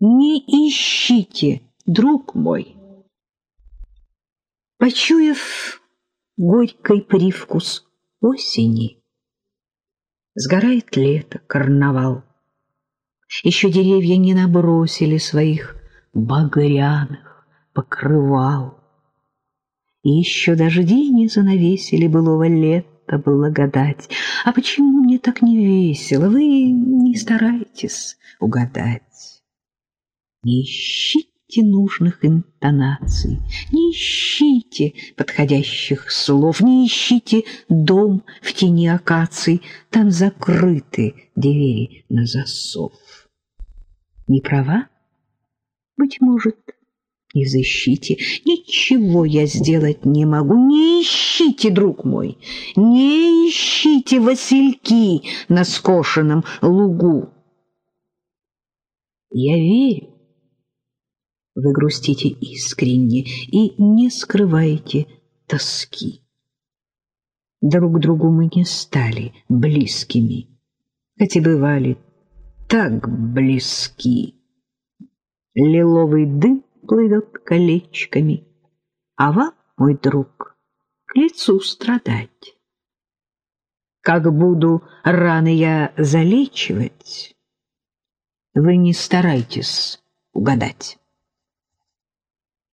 Не ищите, друг мой. Почуяв горький привкус осени, Сгорает лето, карнавал. Еще деревья не набросили своих багряных покрывал. И еще дожди не занавесили былого лета благодать. А почему мне так не весело? Вы не старайтесь угадать. Не ищите нужных интонаций, не ищите подходящих слов, не ищите дом в тени акаций, там закрыты двери на засов. Не права? Быть может, не защите. Ничего я сделать не могу. Не ищите, друг мой, не ищите васильки на скошенном лугу. Я верю, вы грустите искренне и не скрываете тоски. Друг другу мы не стали близкими, хотя бывали так близки. Лиловый дым плывет колечками, а вам, мой друг, к лицу страдать. Как буду раны я залечивать, вы не старайтесь угадать.